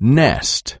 nest.